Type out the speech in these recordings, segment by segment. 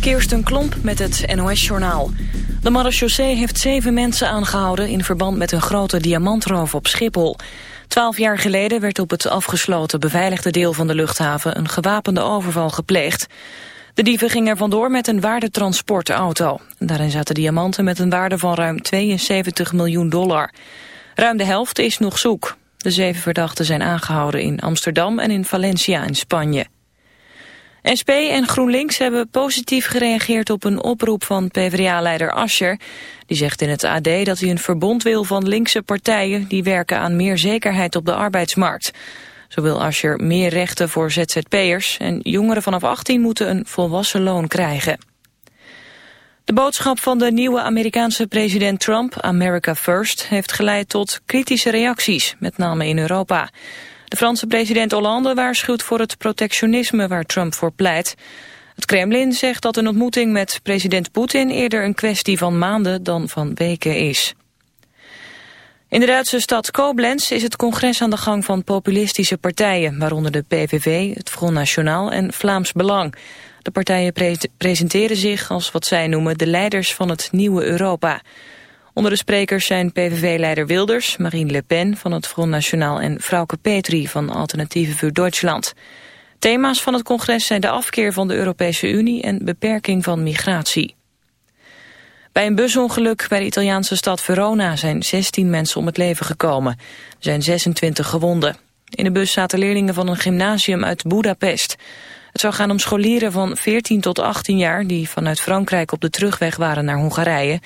Kirsten Klomp met het NOS-journaal. De marechaussee heeft zeven mensen aangehouden... in verband met een grote diamantroof op Schiphol. Twaalf jaar geleden werd op het afgesloten beveiligde deel van de luchthaven... een gewapende overval gepleegd. De dieven gingen er vandoor met een waardetransportauto. Daarin zaten diamanten met een waarde van ruim 72 miljoen dollar. Ruim de helft is nog zoek. De zeven verdachten zijn aangehouden in Amsterdam en in Valencia in Spanje. SP en GroenLinks hebben positief gereageerd op een oproep van PvdA-leider Ascher. Die zegt in het AD dat hij een verbond wil van linkse partijen die werken aan meer zekerheid op de arbeidsmarkt. Zo wil Ascher meer rechten voor ZZP'ers en jongeren vanaf 18 moeten een volwassen loon krijgen. De boodschap van de nieuwe Amerikaanse president Trump, America First, heeft geleid tot kritische reacties, met name in Europa. De Franse president Hollande waarschuwt voor het protectionisme waar Trump voor pleit. Het Kremlin zegt dat een ontmoeting met president Poetin eerder een kwestie van maanden dan van weken is. In de Duitse stad Koblenz is het congres aan de gang van populistische partijen, waaronder de PVV, het Front National en Vlaams Belang. De partijen presenteren zich als wat zij noemen de leiders van het nieuwe Europa. Onder de sprekers zijn PVV-leider Wilders, Marine Le Pen van het Front National en Frauke Petri van Alternatieve voor Duitsland. Thema's van het congres zijn de afkeer van de Europese Unie en beperking van migratie. Bij een busongeluk bij de Italiaanse stad Verona zijn 16 mensen om het leven gekomen. Er zijn 26 gewonden. In de bus zaten leerlingen van een gymnasium uit Budapest. Het zou gaan om scholieren van 14 tot 18 jaar... die vanuit Frankrijk op de terugweg waren naar Hongarije.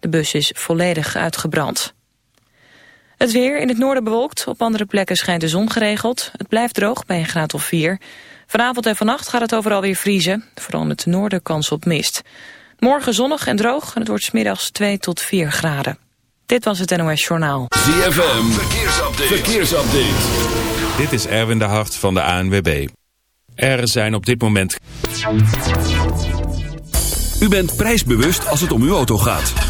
De bus is volledig uitgebrand. Het weer in het noorden bewolkt. Op andere plekken schijnt de zon geregeld. Het blijft droog bij een graad of 4. Vanavond en vannacht gaat het overal weer vriezen. Vooral in het noorden kans op mist. Morgen zonnig en droog en het wordt smiddags 2 tot 4 graden. Dit was het NOS Journaal. ZFM, verkeersupdate. verkeersupdate. Dit is Erwin de Hart van de ANWB. Er zijn op dit moment... U bent prijsbewust als het om uw auto gaat.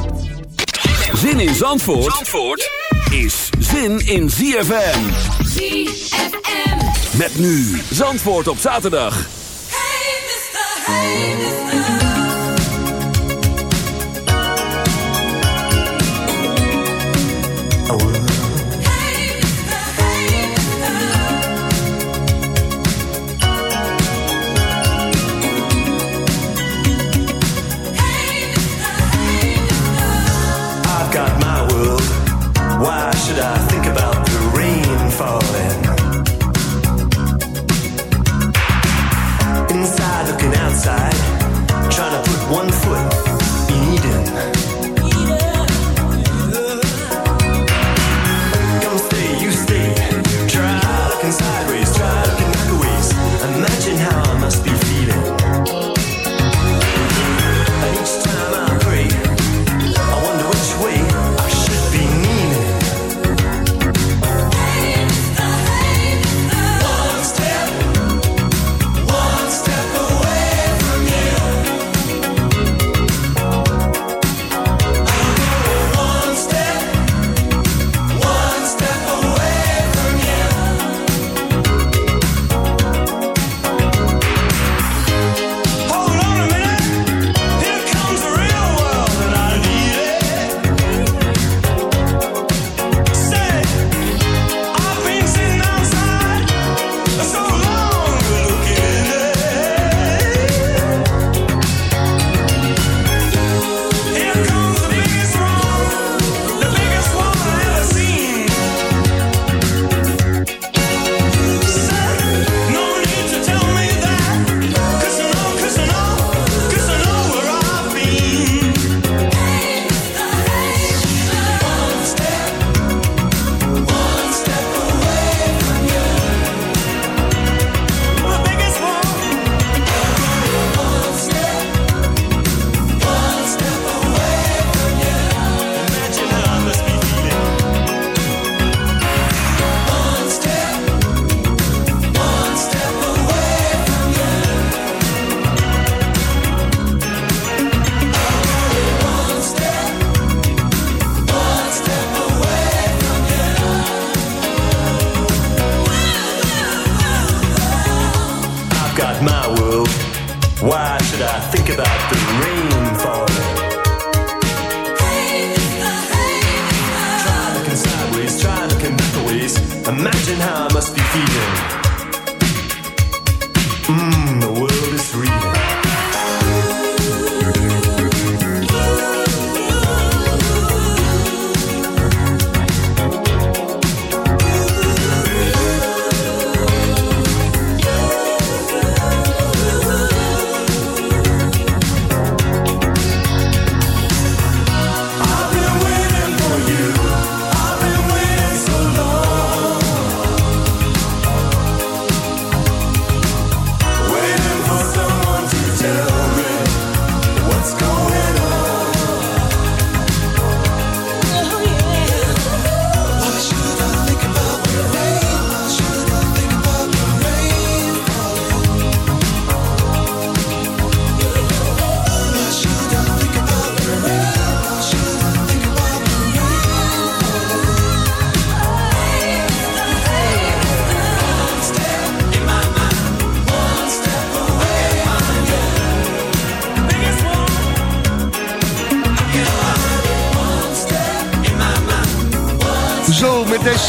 Zin in Zandvoort, Zandvoort is zin in ZFM. ZFM. Met nu Zandvoort op zaterdag. Hey mister, hey mister.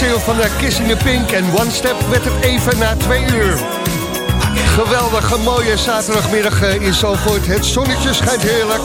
Single van de Kissing the Pink en One Step werd het even na twee uur. Geweldige, mooie zaterdagmiddag eh, in Zalvoort. Het zonnetje schijnt heerlijk.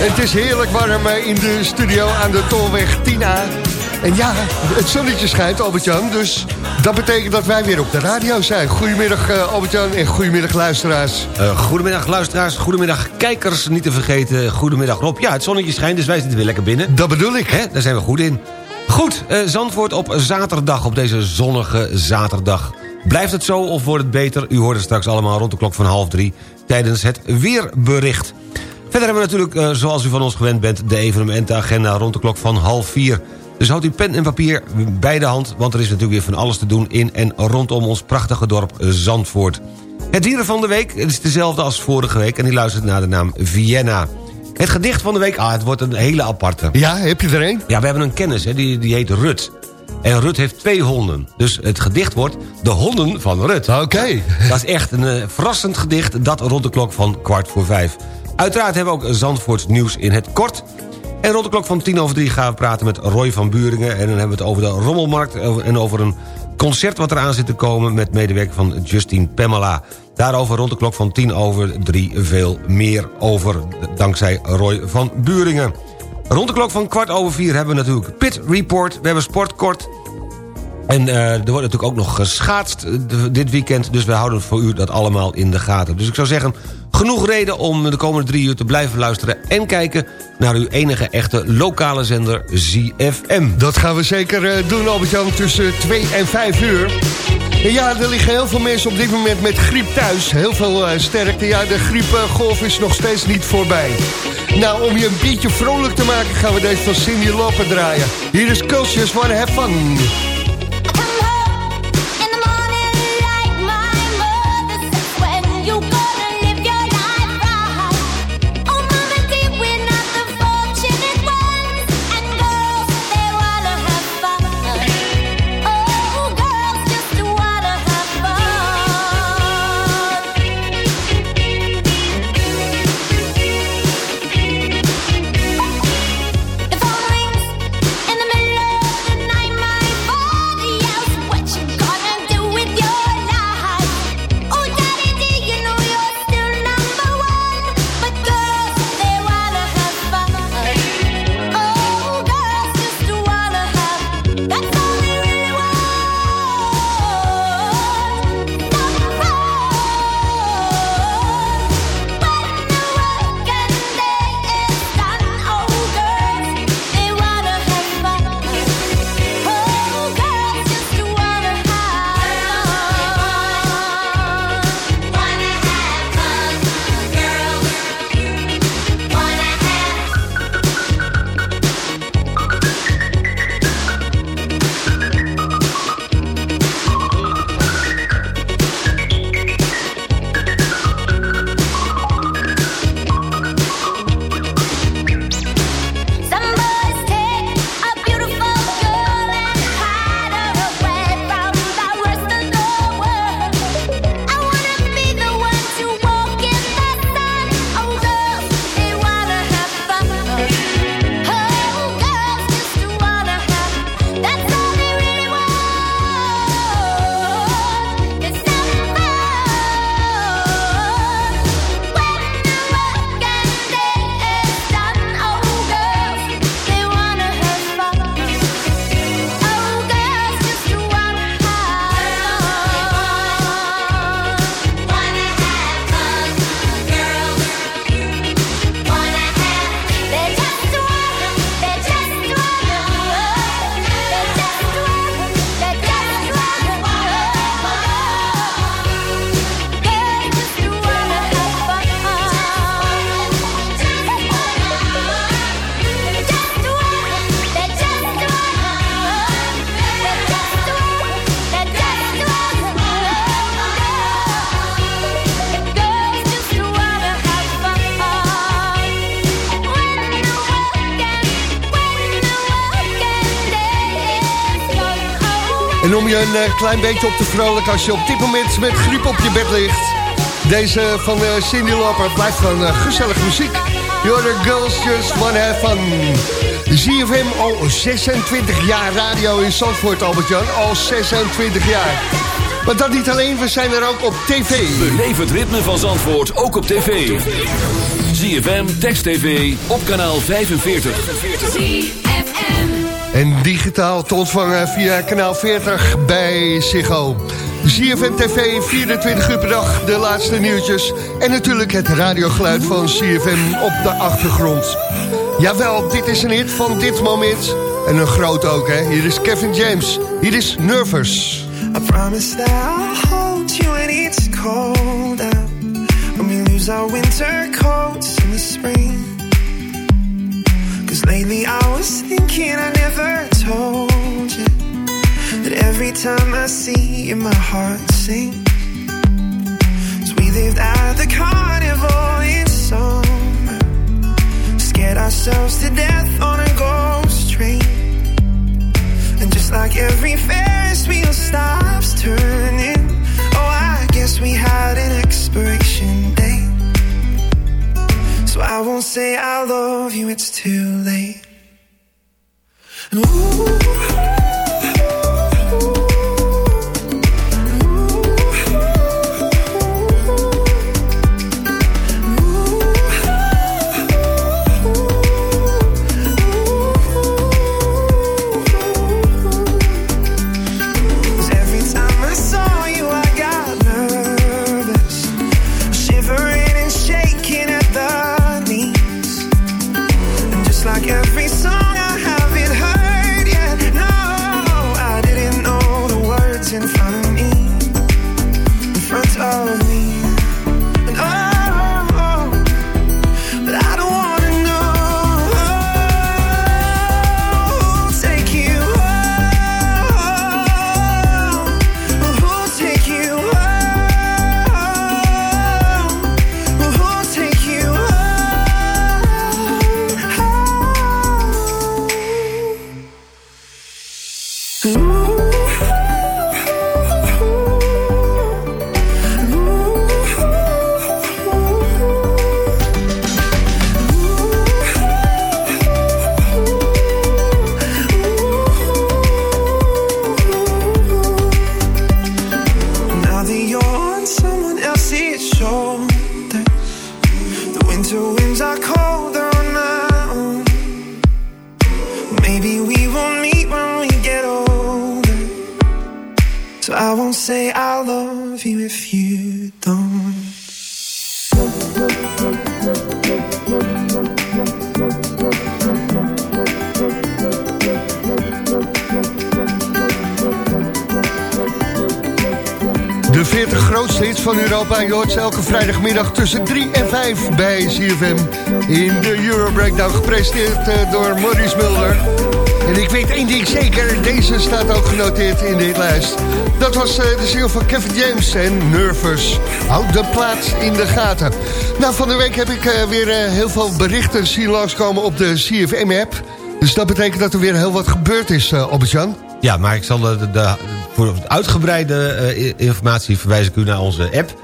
En het is heerlijk warm eh, in de studio aan de Tolweg 10A. En ja, het zonnetje schijnt, Albert-Jan. Dus dat betekent dat wij weer op de radio zijn. Goedemiddag, eh, Albert-Jan, en goedemiddag, luisteraars. Eh, goedemiddag luisteraars, goedemiddag kijkers, niet te vergeten. Goedemiddag Rob. Ja, het zonnetje schijnt, dus wij zitten weer lekker binnen. Dat bedoel ik. Hè, daar zijn we goed in. Goed, eh, Zandvoort op zaterdag, op deze zonnige zaterdag. Blijft het zo of wordt het beter? U hoort het straks allemaal rond de klok van half drie... tijdens het weerbericht. Verder hebben we natuurlijk, eh, zoals u van ons gewend bent... de evenementenagenda rond de klok van half vier. Dus houd uw pen en papier bij de hand... want er is natuurlijk weer van alles te doen in en rondom ons prachtige dorp Zandvoort. Het dieren van de week is dezelfde als vorige week... en die luistert naar de naam Vienna. Het gedicht van de week, ah, het wordt een hele aparte. Ja, heb je er een? Ja, we hebben een kennis, hè, die, die heet Rut. En Rut heeft twee honden. Dus het gedicht wordt De Honden van Rut. Oké. Dat is echt een eh, verrassend gedicht, dat rond de klok van kwart voor vijf. Uiteraard hebben we ook Zandvoorts nieuws in het kort. En rond de klok van tien over drie gaan we praten met Roy van Buringen... en dan hebben we het over de Rommelmarkt en over een concert wat eraan zit te komen... met medewerking van Justine Pamela. Daarover rond de klok van tien over drie veel meer over... dankzij Roy van Buringen. Rond de klok van kwart over vier hebben we natuurlijk Pit Report. We hebben Sportkort. En eh, er wordt natuurlijk ook nog geschaatst eh, dit weekend. Dus we houden voor u dat allemaal in de gaten. Dus ik zou zeggen, genoeg reden om de komende drie uur te blijven luisteren... en kijken naar uw enige echte lokale zender ZFM. Dat gaan we zeker eh, doen, Albert-Jan, tussen 2 en 5 uur. Ja, er liggen heel veel mensen op dit moment met griep thuis. Heel veel eh, sterkte. Ja, de griepgolf is nog steeds niet voorbij. Nou, om je een beetje vrolijk te maken... gaan we deze van Cindy Lauper draaien. Hier is Cultures Wanna Have. Een eh, klein beetje op te vrolijk als je op dit moment met griep op je bed ligt. Deze van eh, Cindy Lauper blijft van eh, gezellige muziek. You're the girls just wanna have fun. ZFM al 26 jaar radio in Zandvoort, Albert-Jan. Al 26 jaar. Maar dat niet alleen, we zijn er ook op tv. Beleef het ritme van Zandvoort ook op tv. ZFM, Text TV, op kanaal 45. En digitaal te ontvangen via kanaal 40 bij Ziggo. ZFM TV, 24 uur per dag, de laatste nieuwtjes. En natuurlijk het radiogeluid van CFM op de achtergrond. Jawel, dit is een hit van dit moment. En een groot ook, hè. Hier is Kevin James. Hier is Nervous. I promise that hold you it's we lose our winter coats in the spring. Lately I was thinking I never told you. That every time I see you, my heart sinks. We lived at the carnival in summer. Scared ourselves to death on a ghost train. And just like every Ferris wheel stops turning, oh, I guess we had an expiration date. So I won't say I love you, it's too late. Maybe we will meet when we get older. So I won't say I love you if you don't. De 40 grootste hits van Europa. Je hoort ze elke vrijdagmiddag tussen 3 en 5 bij CFM. In de Euro Breakdown gepresenteerd eh, door Maurice Mulder. En ik weet één ding zeker. Deze staat ook genoteerd in dit lijst. Dat was eh, de single van Kevin James en Nervous. Houd de plaats in de gaten. Nou, van de week heb ik eh, weer heel veel berichten zien langskomen op de CFM-app. Dus dat betekent dat er weer heel wat gebeurd is, uh, Albert-Jan. Ja, maar ik zal de, de, voor uitgebreide eh, informatie verwijs ik u naar onze app.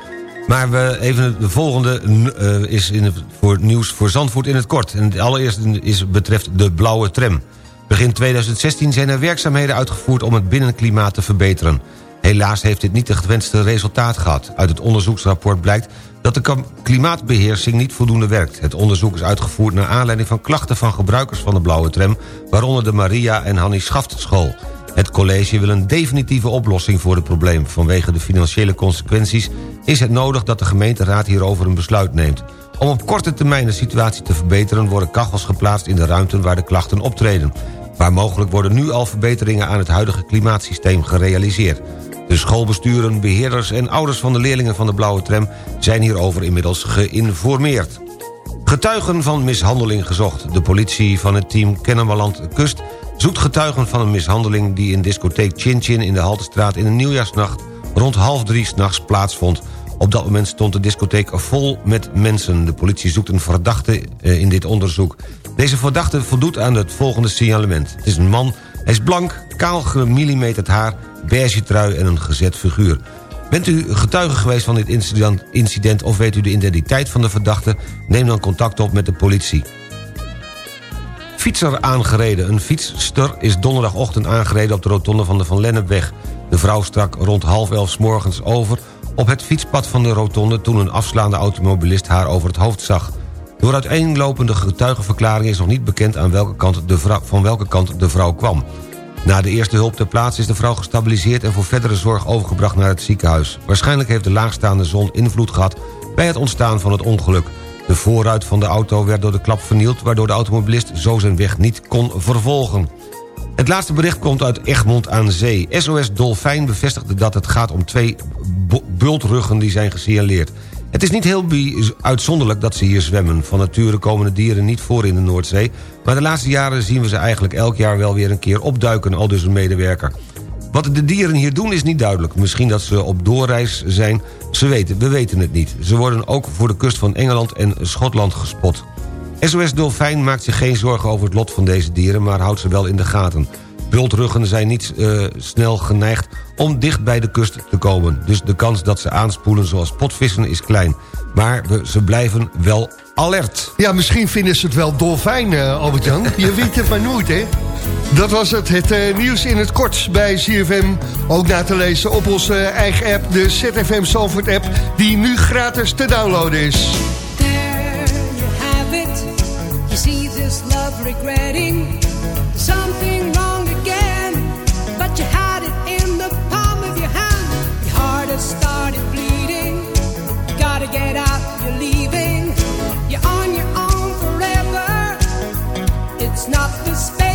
Maar we even de volgende eh, is in het, voor nieuws voor Zandvoort in het kort. En het allereerste is, betreft de blauwe tram. Begin 2016 zijn er werkzaamheden uitgevoerd om het binnenklimaat te verbeteren. Helaas heeft dit niet het gewenste resultaat gehad. Uit het onderzoeksrapport blijkt dat de klimaatbeheersing niet voldoende werkt. Het onderzoek is uitgevoerd naar aanleiding van klachten van gebruikers van de blauwe tram... waaronder de Maria en Hannie Schaftschool. Het college wil een definitieve oplossing voor het probleem. Vanwege de financiële consequenties is het nodig dat de gemeenteraad hierover een besluit neemt. Om op korte termijn de situatie te verbeteren... worden kachels geplaatst in de ruimten waar de klachten optreden. Waar mogelijk worden nu al verbeteringen aan het huidige klimaatsysteem gerealiseerd. De schoolbesturen, beheerders en ouders van de leerlingen van de blauwe tram... zijn hierover inmiddels geïnformeerd. Getuigen van mishandeling gezocht. De politie van het team Kennemerland Kust zoekt getuigen van een mishandeling... die in discotheek Chin Chin in de Haltestraat in de nieuwjaarsnacht... rond half drie s'nachts plaatsvond. Op dat moment stond de discotheek vol met mensen. De politie zoekt een verdachte eh, in dit onderzoek. Deze verdachte voldoet aan het volgende signalement. Het is een man Hij is blank, kaal gemillimeterd haar, beige trui en een gezet figuur. Bent u getuige geweest van dit incident, incident of weet u de identiteit van de verdachte? Neem dan contact op met de politie. Fietser aangereden. Een fietster is donderdagochtend aangereden op de rotonde van de Van Lennepweg. De vrouw strak rond half elf 's morgens over op het fietspad van de rotonde... toen een afslaande automobilist haar over het hoofd zag. Door uiteenlopende getuigenverklaringen is nog niet bekend... Aan welke kant de vrouw, van welke kant de vrouw kwam. Na de eerste hulp ter plaatse is de vrouw gestabiliseerd... en voor verdere zorg overgebracht naar het ziekenhuis. Waarschijnlijk heeft de laagstaande zon invloed gehad... bij het ontstaan van het ongeluk. De voorruit van de auto werd door de klap vernield... waardoor de automobilist zo zijn weg niet kon vervolgen. Het laatste bericht komt uit Egmond aan Zee. SOS Dolfijn bevestigde dat het gaat om twee bultruggen die zijn gesignaleerd. Het is niet heel uitzonderlijk dat ze hier zwemmen. Van nature komen de dieren niet voor in de Noordzee... maar de laatste jaren zien we ze eigenlijk elk jaar wel weer een keer opduiken... al dus een medewerker. Wat de dieren hier doen is niet duidelijk. Misschien dat ze op doorreis zijn. Ze weten, we weten het niet. Ze worden ook voor de kust van Engeland en Schotland gespot. SOS Dolfijn maakt zich geen zorgen over het lot van deze dieren... maar houdt ze wel in de gaten. Bultruggen zijn niet eh, snel geneigd om dicht bij de kust te komen. Dus de kans dat ze aanspoelen zoals potvissen is klein. Maar ze blijven wel alert. Ja, misschien vinden ze het wel dolfijn, eh, Albert-Jan. Je weet het maar nooit, hè? Dat was het, het eh, nieuws in het kort bij CFM. Ook na te lezen op onze eigen app, de ZFM Zalvoort app... die nu gratis te downloaden is. There you have it. You see this love regretting something wrong again. But you had it in the palm of your hand. Your heart has started bleeding. Gotta get out, It's not the space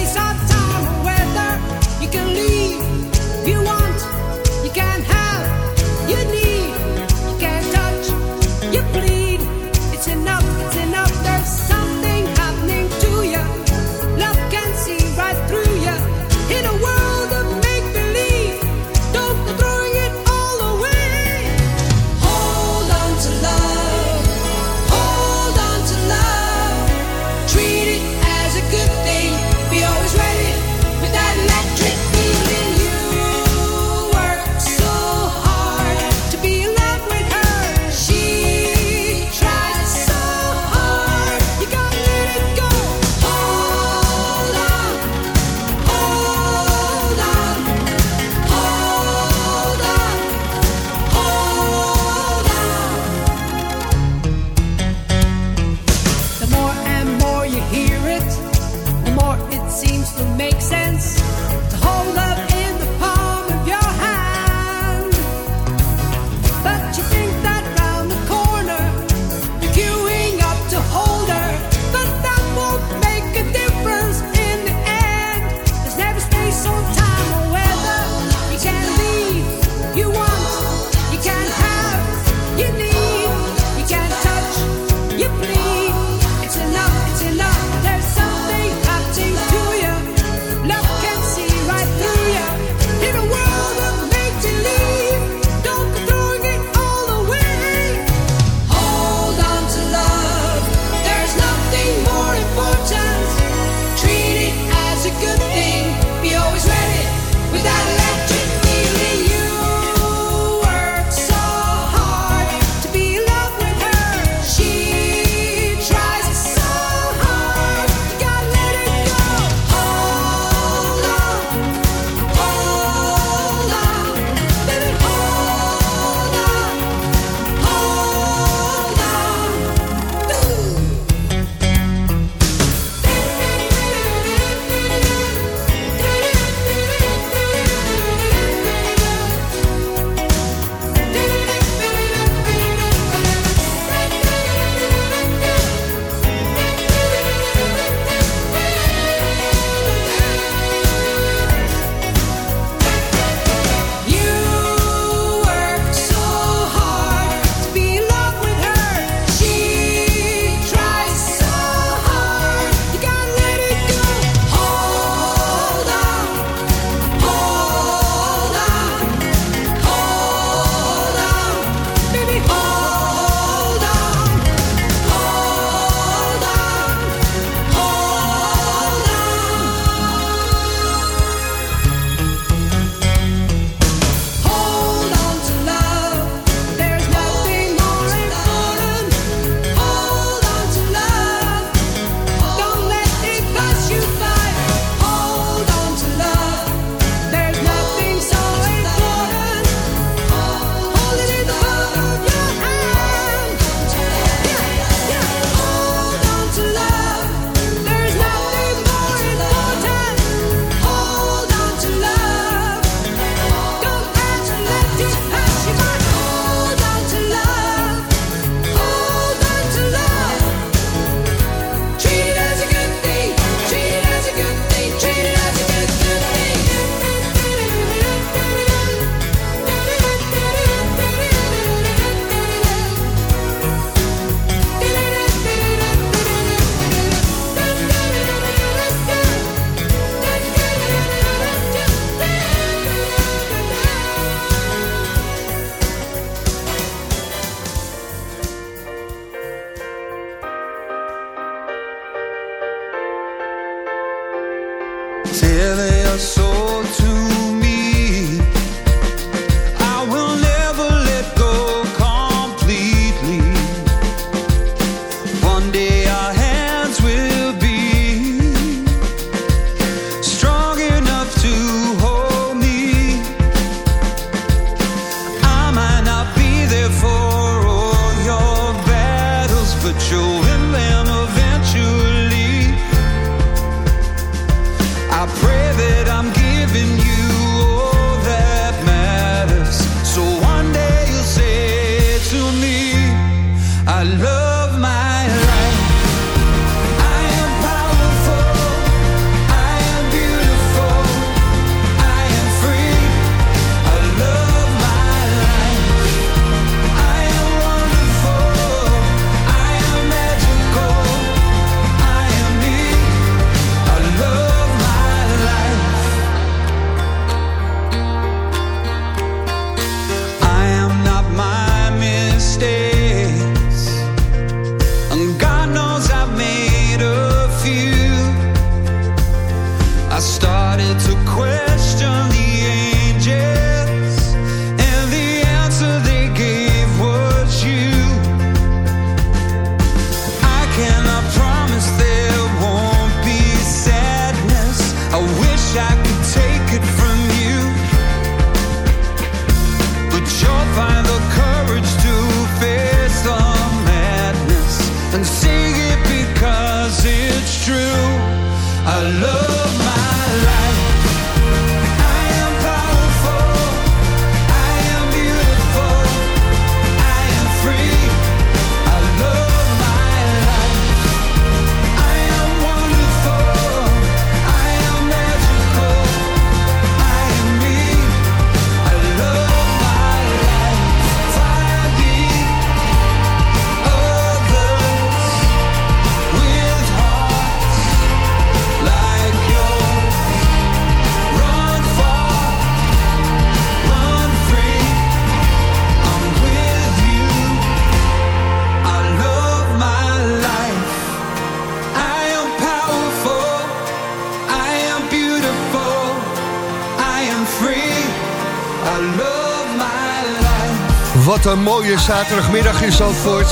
zaterdagmiddag in Zandvoort.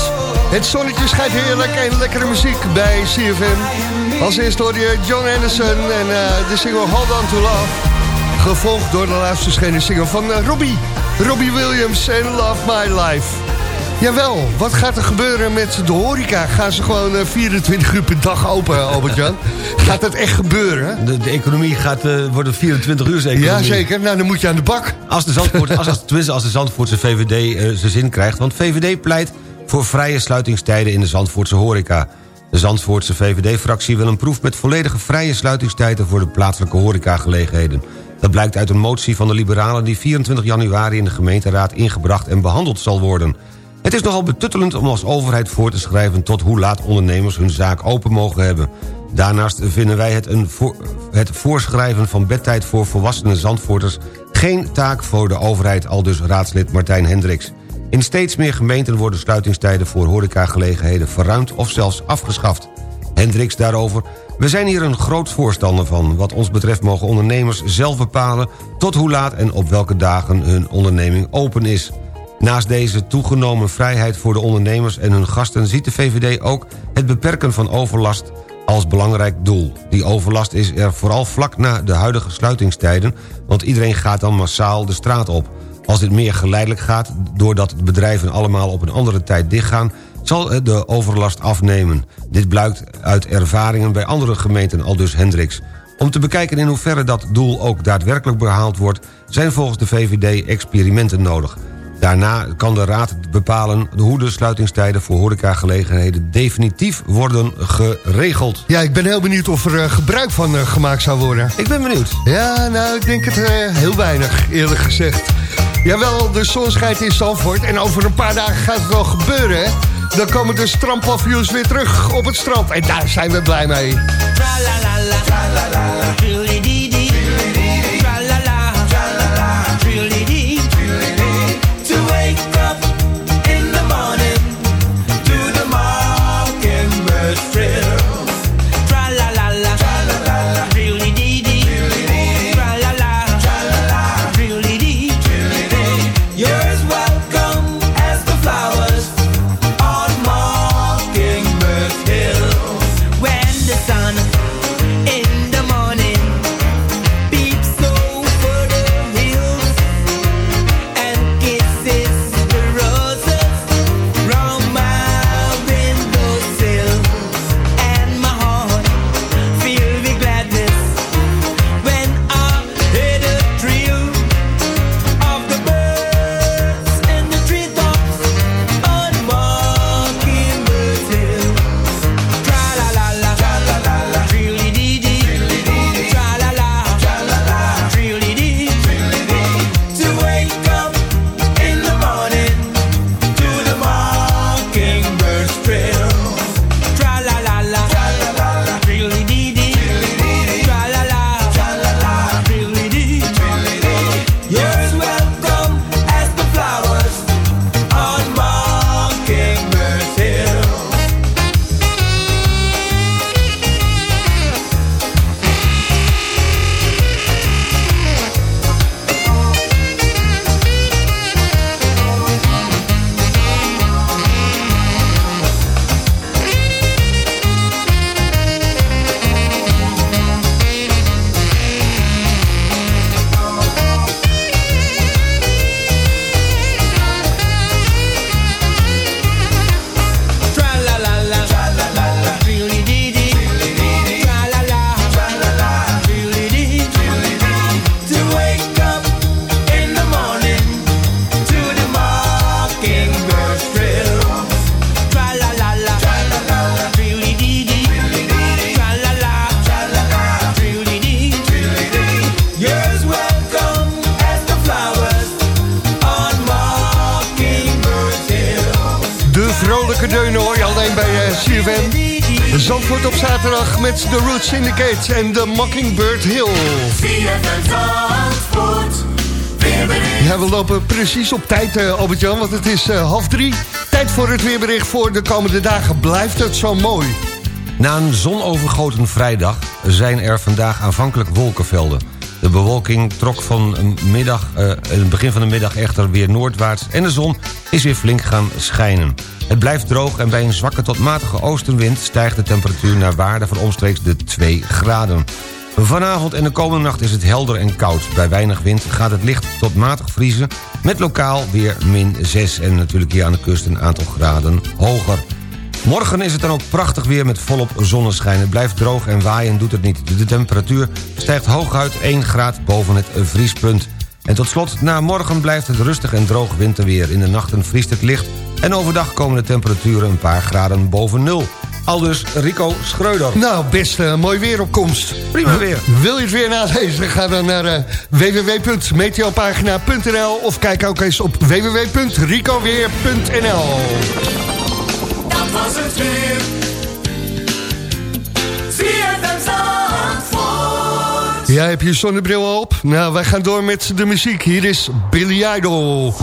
Het zonnetje schijnt heerlijk en lekkere muziek bij CFM. Als eerste hoor je John Anderson en eh, de single Hold On To Love. Gevolgd door de laatste verschenen single van eh, Robbie. Robbie Williams en Love My Life. Jawel, wat gaat er gebeuren met de horeca? Gaan ze gewoon eh, 24 uur per dag open, Albert-Jan? Gaat dat echt gebeuren? De, de economie gaat eh, worden 24 uur economie. Ja, zeker. Nou, dan moet je aan de bak. Als de, Zandvoort, als, als, tenminste als de Zandvoortse VVD eh, zijn zin krijgt. Want VVD pleit voor vrije sluitingstijden in de Zandvoortse horeca. De Zandvoortse VVD-fractie wil een proef met volledige vrije sluitingstijden... voor de plaatselijke horecagelegenheden. Dat blijkt uit een motie van de Liberalen... die 24 januari in de gemeenteraad ingebracht en behandeld zal worden. Het is nogal betuttelend om als overheid voor te schrijven... tot hoe laat ondernemers hun zaak open mogen hebben. Daarnaast vinden wij het, een het voorschrijven van bedtijd voor volwassene Zandvoorters... geen taak voor de overheid, al dus raadslid Martijn Hendricks. In steeds meer gemeenten worden sluitingstijden voor horecagelegenheden verruimd of zelfs afgeschaft. Hendricks daarover. We zijn hier een groot voorstander van. Wat ons betreft mogen ondernemers zelf bepalen... tot hoe laat en op welke dagen hun onderneming open is. Naast deze toegenomen vrijheid voor de ondernemers en hun gasten... ziet de VVD ook het beperken van overlast als belangrijk doel. Die overlast is er vooral vlak na de huidige sluitingstijden... want iedereen gaat dan massaal de straat op. Als dit meer geleidelijk gaat, doordat bedrijven allemaal op een andere tijd dichtgaan... zal de overlast afnemen. Dit blijkt uit ervaringen bij andere gemeenten, aldus Hendricks. Om te bekijken in hoeverre dat doel ook daadwerkelijk behaald wordt... zijn volgens de VVD experimenten nodig. Daarna kan de Raad bepalen hoe de sluitingstijden voor horecagelegenheden definitief worden geregeld. Ja, ik ben heel benieuwd of er eh, gebruik van eh, gemaakt zou worden. Ik ben benieuwd. Ja, nou, ik denk het eh, heel weinig, eerlijk gezegd. Jawel, de zon schijnt in Zandvoort en over een paar dagen gaat het wel gebeuren, hè? Dan komen de strandpavioens weer terug op het strand. En daar zijn we blij mee. Zandvoort op zaterdag met de Root Syndicate en de Mockingbird Hill. Ja, we lopen precies op tijd, eh, Albert-Jan, want het is eh, half drie. Tijd voor het weerbericht voor de komende dagen. Blijft het zo mooi? Na een zonovergoten vrijdag zijn er vandaag aanvankelijk wolkenvelden. De bewolking trok van middag, eh, het begin van de middag echter weer noordwaarts... en de zon is weer flink gaan schijnen. Het blijft droog en bij een zwakke tot matige oostenwind... stijgt de temperatuur naar waarde van omstreeks de 2 graden. Vanavond en de komende nacht is het helder en koud. Bij weinig wind gaat het licht tot matig vriezen... met lokaal weer min 6 en natuurlijk hier aan de kust een aantal graden hoger. Morgen is het dan ook prachtig weer met volop zonneschijn. Het blijft droog en waaien doet het niet. De temperatuur stijgt hooguit 1 graad boven het vriespunt. En tot slot, na morgen blijft het rustig en droog winterweer. In de nachten vriest het licht en overdag komen de temperaturen een paar graden boven nul. Aldus Rico Schreuder. Nou, best eh, mooi weeropkomst. Prima weer. Wil je het weer nalezen? Ga dan naar eh, www.meteopagina.nl of kijk ook eens op www.ricoweer.nl Dat was het weer. ZFM Zandvoort. Ja, heb je je zonnebril al op? Nou, wij gaan door met de muziek. Hier is Billy Idol.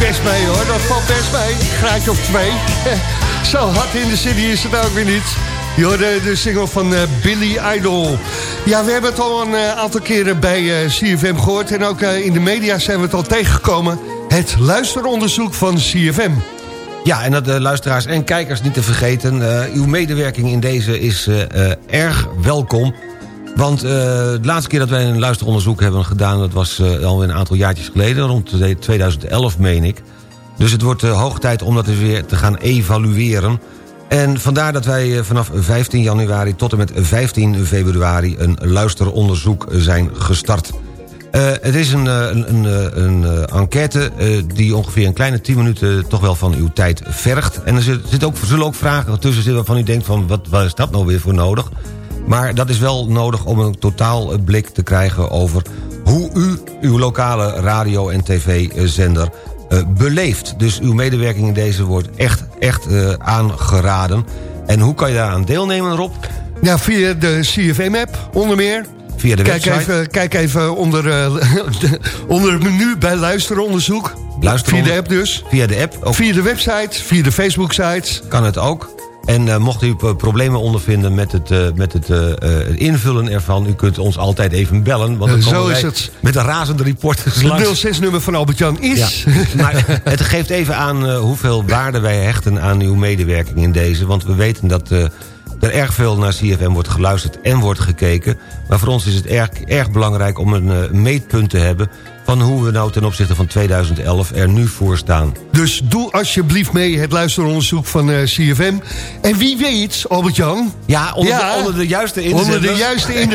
Best mee hoor. Dat valt best mee. Graadje of twee. Zo hard in de city is het ook weer niet. Je hoorde de single van eh, Billy Idol. Ja, we hebben het al een eh, aantal keren bij eh, CFM gehoord. En ook in de media zijn we het al tegengekomen. Het luisteronderzoek van CFM. Ja, en dat de luisteraars en kijkers niet te vergeten... uw medewerking in deze is erg welkom. Want eh, de laatste keer dat wij een luisteronderzoek hebben gedaan... dat was eh, alweer een aantal jaartjes geleden, rond de 2011 meen ik. Dus het wordt eh, hoog tijd om dat eens weer te gaan evalueren. En vandaar dat wij vanaf 15 januari tot en met 15 februari... een luisteronderzoek zijn gestart. Het is een, een, een, een enquête die ongeveer een kleine 10 minuten... toch wel van uw tijd vergt. En er zit, zit ook, zullen ook vragen tussen zitten waarvan u denkt... van wat, wat is dat nou weer voor nodig? Maar dat is wel nodig om een totaal blik te krijgen over... hoe u uw lokale radio- en tv-zender eh, beleeft. Dus uw medewerking in deze wordt echt, echt eh, aangeraden. En hoe kan je daaraan deelnemen, Rob? Ja, via de CFM-app, onder meer. Via de Kijk website. even, kijk even onder, eh, de- onder het menu bij luisteronderzoek. Luisteron- Via de app dus. Via de app. Ook Via de website, via de Facebook-sites. kan het ook. En eh, mocht u eh, problemen ondervinden met het, eh, met het invullen ervan... u kunt ons altijd even bellen. Want dan zo is het. Met een razende reporters langs. Het 06-nummer van Albert-Jan is... Ja. Maar het geeft even aan hoeveel waarde wij hechten aan uw medewerking in deze. Want we weten dat er erg veel naar CFM wordt geluisterd en wordt gekeken. Maar voor ons is het erg, erg belangrijk om een meetpunt te hebben... van hoe we nou ten opzichte van 2011 er nu voor staan. Dus doe alsjeblieft mee het luisteronderzoek van eh, CFM. En wie weet, Albert-Jan... Ja, onder, Ja. Onder de juiste Onder de inzenders. juiste in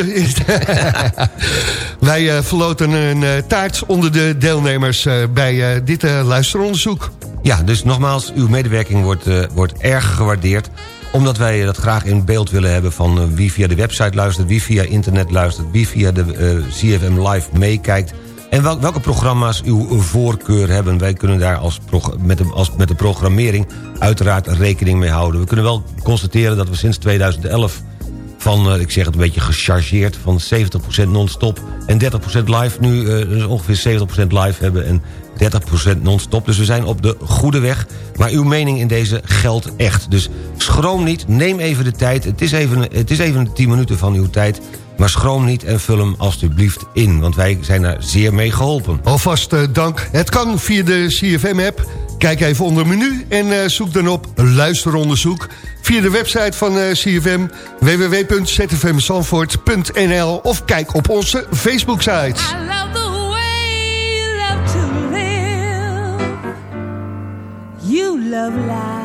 Wij eh, verloten een eh, taart onder de deelnemers bij dit luisteronderzoek. Ja, dus nogmaals, uw medewerking wordt, wordt erg gewaardeerd omdat wij dat graag in beeld willen hebben van wie via de website luistert... wie via internet luistert, wie via de eh, CFM Live meekijkt... en wel- welke programma's uw voorkeur hebben. Wij kunnen daar als, met, de, als met de programmering uiteraard rekening mee houden. We kunnen wel constateren dat we sinds 2011 van, eh, ik zeg het een beetje gechargeerd... van 70% non-stop en 30% live. Nu eh, dus ongeveer 70% live hebben en 30% non-stop. Dus we zijn op de goede weg. Maar uw mening in deze geldt echt. Dus schroom niet, neem even de tijd. Het is even, het is even 10 minuten van uw tijd. Maar schroom niet en vul hem alstublieft in. Want wij zijn daar zeer mee geholpen. Alvast eh, dank. Het kan via de CFM-app. Kijk even onder menu en eh, zoek dan op luisteronderzoek. Via de website van eh, CFM www.zfmzandvoort.nl of kijk op onze Facebook-site. I love the way you love to live. You love life.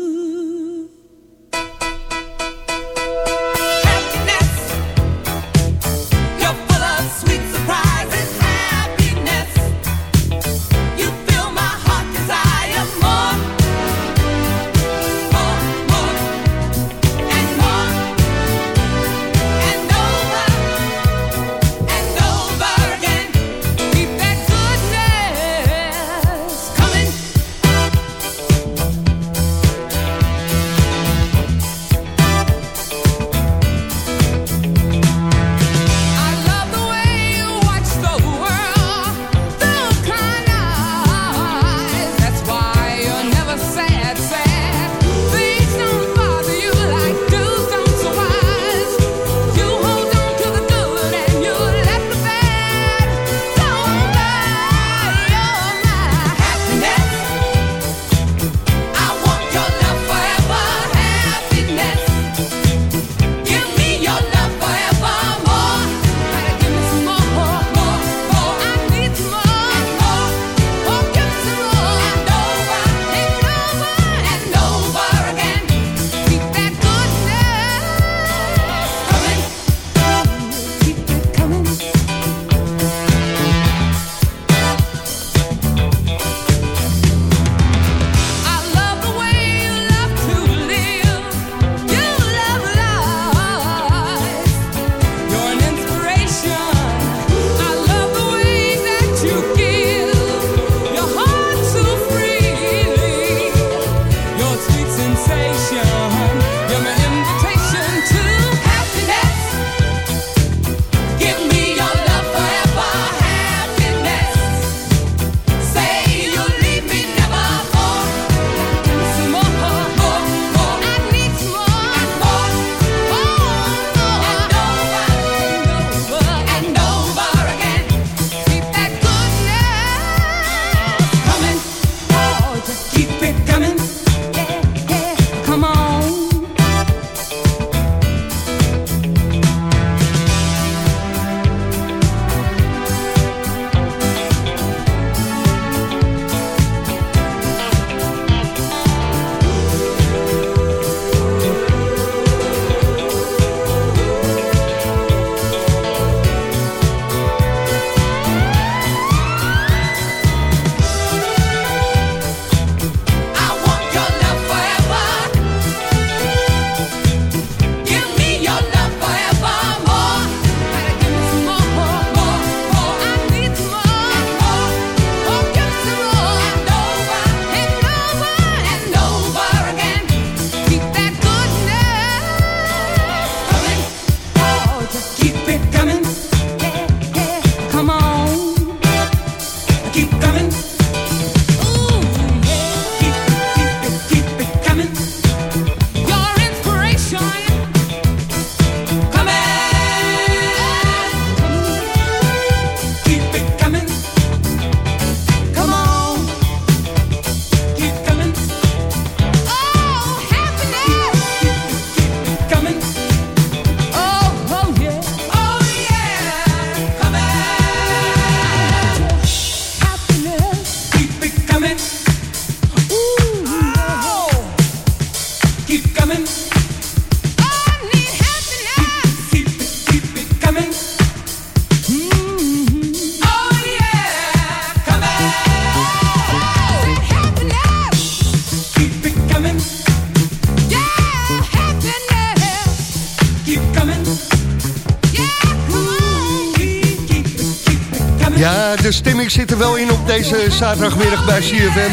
deze zaterdagmiddag bij CFM.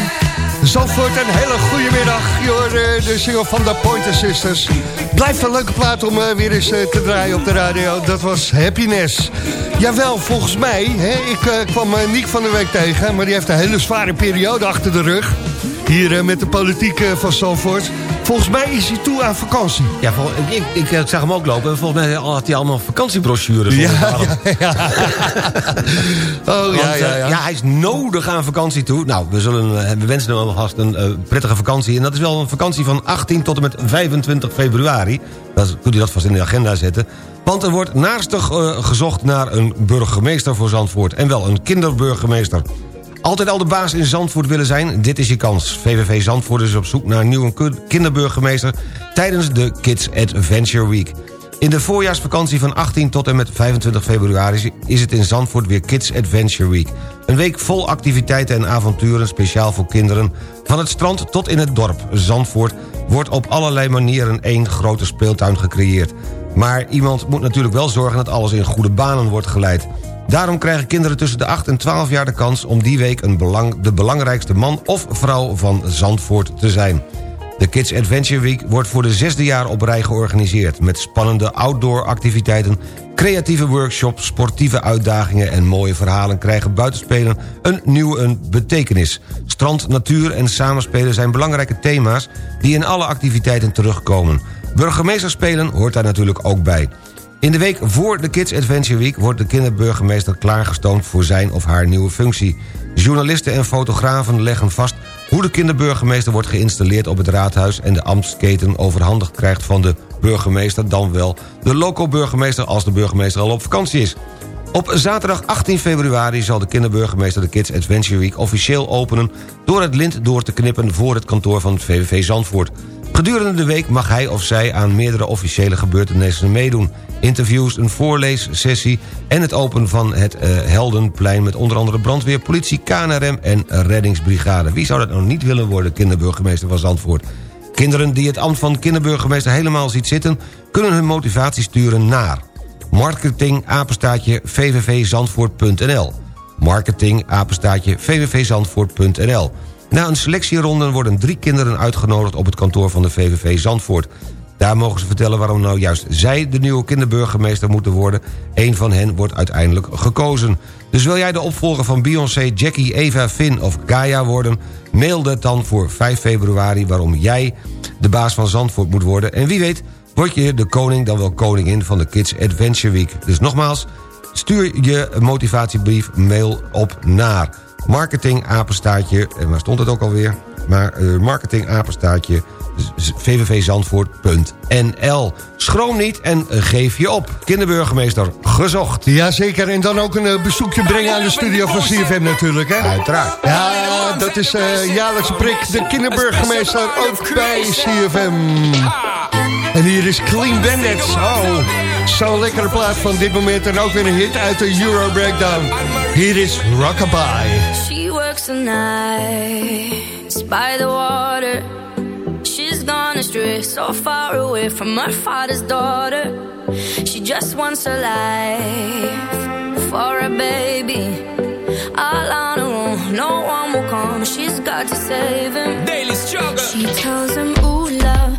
Zandvoort, een hele goede middag. Je eh, de single van de Pointer Sisters. Blijft een leuke plaat om eh, weer eens eh, te draaien op de radio. Dat was Happiness. Jawel, volgens mij. Hè, ik kwam Niek van de week tegen, maar die heeft een hele zware periode achter de rug. Hier met de politiek van Zandvoort. Volgens mij is hij toe aan vakantie. Ja, vol- ik, ik, ik zag hem ook lopen. en Volgens mij had hij allemaal vakantiebrochures. onder de arm. Oh Want, ja, ja, eh, ja. hij is nodig aan vakantie toe. Nou, we, zullen, eh, we wensen hem alvast een eh, prettige vakantie. En dat is wel een vakantie van 18 tot en met 25 februari. Dat kunt u dat vast in de agenda zetten. Want er wordt naastig gezocht naar een burgemeester voor Zandvoort. En wel een kinderburgemeester. Altijd al de baas in Zandvoort willen zijn? Dit is je kans. VVV Zandvoort is op zoek naar een nieuwe kinderburgemeester... tijdens de Kids Adventure Week. In de voorjaarsvakantie van 18 tot en met 25 februari... is het in Zandvoort weer Kids Adventure Week. Een week vol activiteiten en avonturen speciaal voor kinderen... van het strand tot in het dorp. Zandvoort wordt op allerlei manieren één grote speeltuin gecreëerd. Maar iemand moet natuurlijk wel zorgen dat alles in goede banen wordt geleid. Daarom krijgen kinderen tussen de 8 en 12 jaar de kans... om die week een belang, de belangrijkste man of vrouw van Zandvoort te zijn. De Kids Adventure Week wordt voor de zesde jaar op rij georganiseerd... met spannende outdoor activiteiten, creatieve workshops... sportieve uitdagingen en mooie verhalen krijgen buitenspelen... een nieuwe betekenis. Strand, natuur en samenspelen zijn belangrijke thema's... die in alle activiteiten terugkomen. Burgemeesterspelen hoort daar natuurlijk ook bij. In de week voor de Kids Adventure Week wordt de kinderburgemeester klaargestoomd voor zijn of haar nieuwe functie. Journalisten en fotografen leggen vast hoe de kinderburgemeester wordt geïnstalleerd op het raadhuis en de ambtsketen overhandigd krijgt van de burgemeester, dan wel de loco-burgemeester als de burgemeester al op vakantie is. Op zaterdag 18 februari zal de kinderburgemeester de Kids Adventure Week officieel openen... door het lint door te knippen voor het kantoor van het VVV Zandvoort. Gedurende de week mag hij of zij aan meerdere officiële gebeurtenissen meedoen. Interviews, een voorleessessie en het openen van het eh, Heldenplein... met onder andere brandweer, politie, KNRM en reddingsbrigade. Wie zou dat nou niet willen worden, kinderburgemeester van Zandvoort? Kinderen die het ambt van kinderburgemeester helemaal ziet zitten... kunnen hun motivatie sturen naar marketing apenstaatje vvvzandvoort.nl marketing apenstaatje vvvzandvoort.nl Na een selectieronde worden drie kinderen uitgenodigd op het kantoor van de VVV Zandvoort. Daar mogen ze vertellen waarom nou juist zij de nieuwe kinderburgemeester moeten worden. Eén van hen wordt uiteindelijk gekozen. Dus wil jij de opvolger van Beyoncé, Jackie, Eva, Finn of Gaia worden... mail dat dan voor 5 februari waarom jij de baas van Zandvoort moet worden. En wie weet word je de koning dan wel koningin van de Kids Adventure Week. Dus nogmaals, stuur je motivatiebrief mail op naar marketingapenstaartje... en waar stond het ook alweer? Maar eh, marketingapenstaartje vvvzandvoort.nl. Schroom niet en geef je op. Kinderburgemeester gezocht. Jazeker, en dan ook een eh, bezoekje brengen aan de studio van CFM natuurlijk, hè? Uiteraard. Ja, dat is eh jaarlijkse prik. De kinderburgemeester ook bij CFM. En hier is Clean Bandits. Oh, zo'n lekkere plaat van dit moment. En ook weer een hit uit de Euro Breakdown. Hier is Rockabye. She works the nights by the water. She's gone astray, so far away from her father's daughter. She just wants a life for a baby. All on her own, no one will come. She's got to save him. Daily struggle. She tells him, Ooh, love,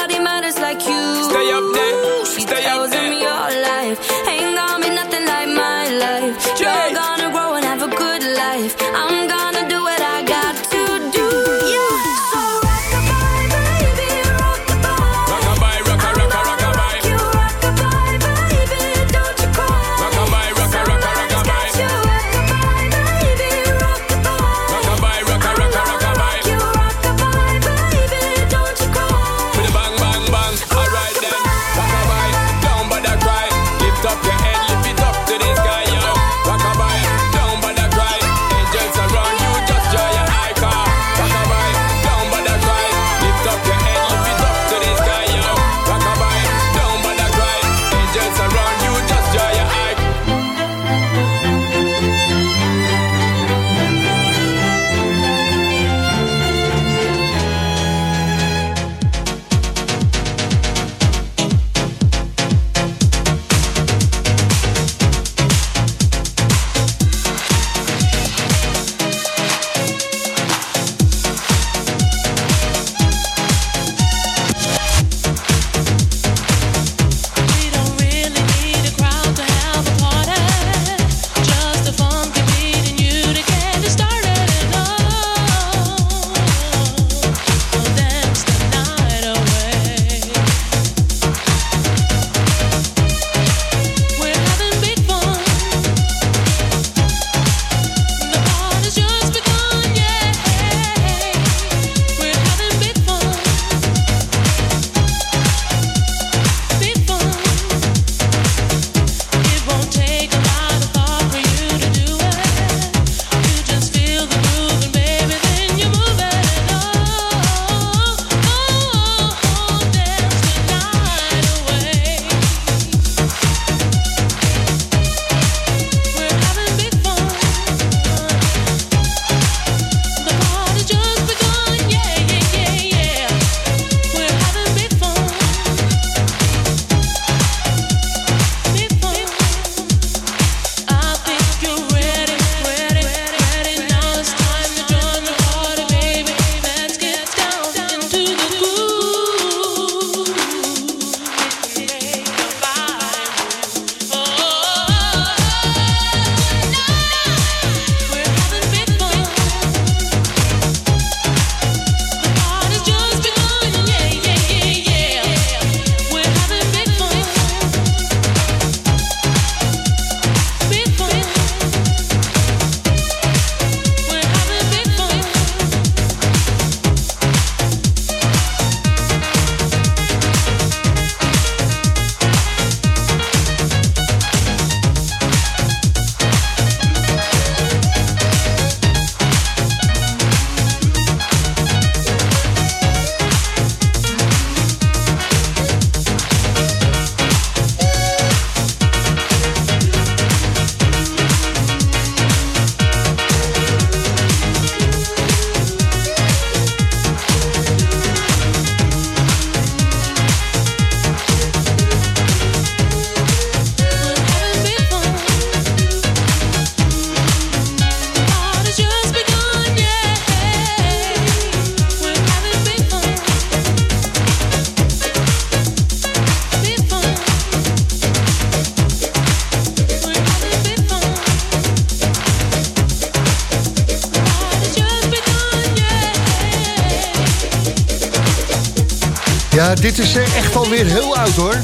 dit is eh, echt alweer heel oud hoor.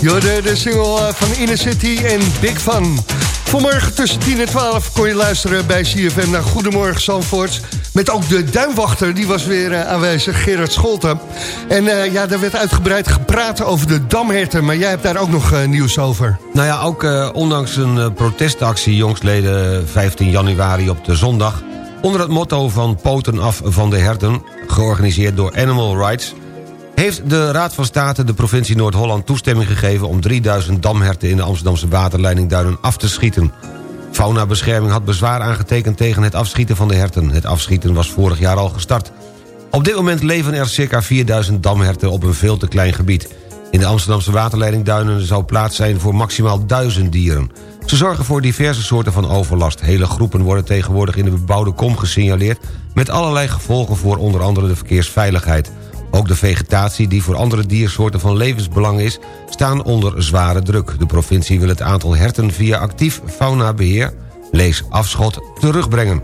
Je hoorde de single eh, van Inner City en Big Fun. Vanmorgen tussen 10 en 12 kon je luisteren bij CFM naar Goedemorgen Zandvoort. Met ook de duimwachter, die was weer eh, aanwezig, Gerard Scholten. En ja, daar werd uitgebreid gepraat over de damherten. Maar jij hebt daar ook nog nieuws over. Nou ja, ook ondanks een protestactie jongsleden 15 januari op de zondag... onder het motto van poten af van de herten... georganiseerd door Animal Rights... heeft de Raad van State de provincie Noord-Holland toestemming gegeven... om 3000 damherten in de Amsterdamse waterleiding Duinen af te schieten. Faunabescherming had bezwaar aangetekend tegen het afschieten van de herten. Het afschieten was vorig jaar al gestart. Op dit moment leven er circa 4000 damherten op een veel te klein gebied. In de Amsterdamse waterleiding Duinen zou plaats zijn voor maximaal 1000 dieren. Ze zorgen voor diverse soorten van overlast. Hele groepen worden tegenwoordig in de bebouwde kom gesignaleerd... met allerlei gevolgen voor onder andere de verkeersveiligheid. Ook de vegetatie, die voor andere diersoorten van levensbelang is... staan onder zware druk. De provincie wil het aantal herten via actief faunabeheer... lees afschot, terugbrengen.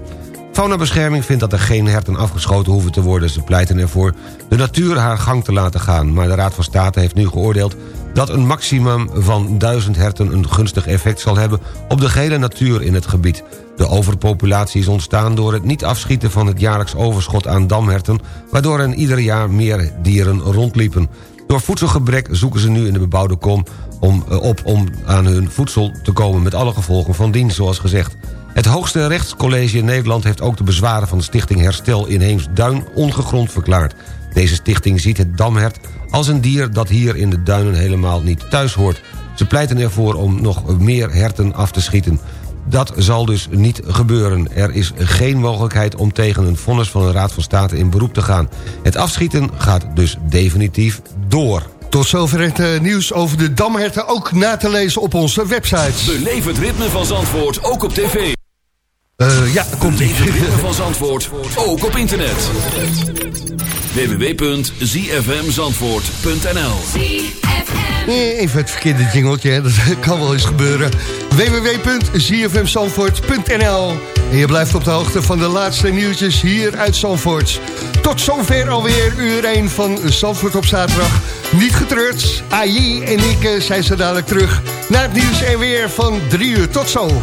Faunabescherming vindt dat er geen herten afgeschoten hoeven te worden. Ze pleiten ervoor de natuur haar gang te laten gaan. Maar de Raad van State heeft nu geoordeeld dat een maximum van 1000 herten een gunstig effect zal hebben op de gehele natuur in het gebied. De overpopulatie is ontstaan door het niet afschieten van het jaarlijks overschot aan damherten... waardoor er ieder jaar meer dieren rondliepen. Door voedselgebrek zoeken ze nu in de bebouwde kom om, eh, op om aan hun voedsel te komen... met alle gevolgen van dien, zoals gezegd. Het hoogste rechtscollege in Nederland heeft ook de bezwaren van de stichting Herstel Inheems Duin ongegrond verklaard. Deze stichting ziet het damhert als een dier dat hier in de duinen helemaal niet thuis hoort. Ze pleiten ervoor om nog meer herten af te schieten. Dat zal dus niet gebeuren. Er is geen mogelijkheid om tegen een vonnis van de Raad van State in beroep te gaan. Het afschieten gaat dus definitief door. Tot zover het eh, nieuws over de damherten ook na te lezen op onze website. Beleef het ritme van Zandvoort ook op tv. Eh, ja, komt ie. Beleef het ritme van Zandvoort ook op internet. www.zfmzandvoort.nl Even het verkeerde jingeltje, dat kan wel eens gebeuren. www.zfmzandvoort.nl En je blijft op de hoogte van de laatste nieuwtjes hier uit Zandvoort. Tot zover alweer uur 1 van Zandvoort op zaterdag. Niet getreurd, AI en ik zijn zo dadelijk terug naar het nieuws en weer van 3 uur. Tot zo.